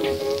Dil